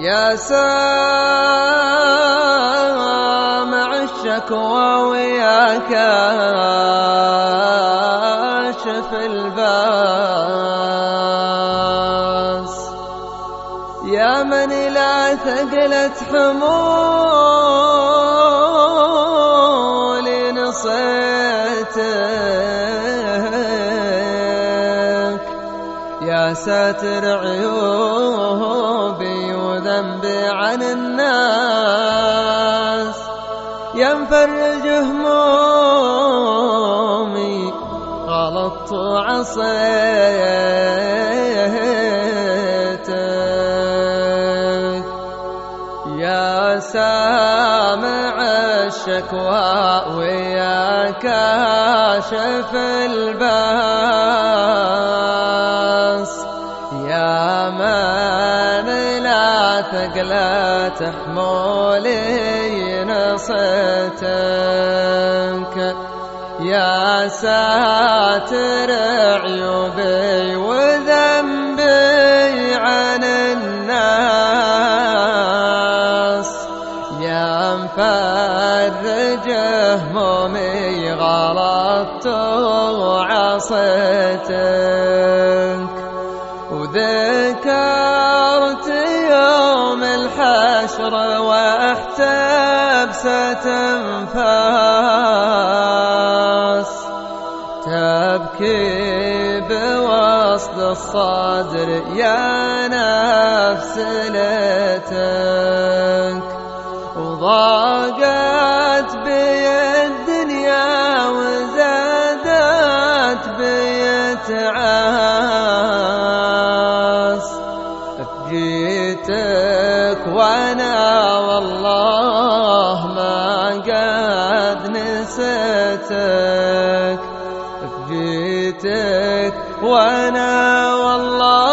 يا سامع الشكوى ويا كاشف الباس. يا من لا ثقلت حمولي نصيتك. يا ساتر عيوبي وذنبي عن الناس يا مفرج همومي غلطت وعصيتك يا سامع الشكوى ويا كاشف الباس لا حمولي نصيتك يا ساتر عيوبي وذنبي عن الناس. يا مفرج همومي غلطت وعصيتك. وذكرت الحشر واحتب ستنفاس. تبكي بوسط الصدر يا نفس ليتك. وضاقت بي الدنيا وزادت بي تعاس جيتك وأنا والله ما قد نسيتك. جيتك وأنا والله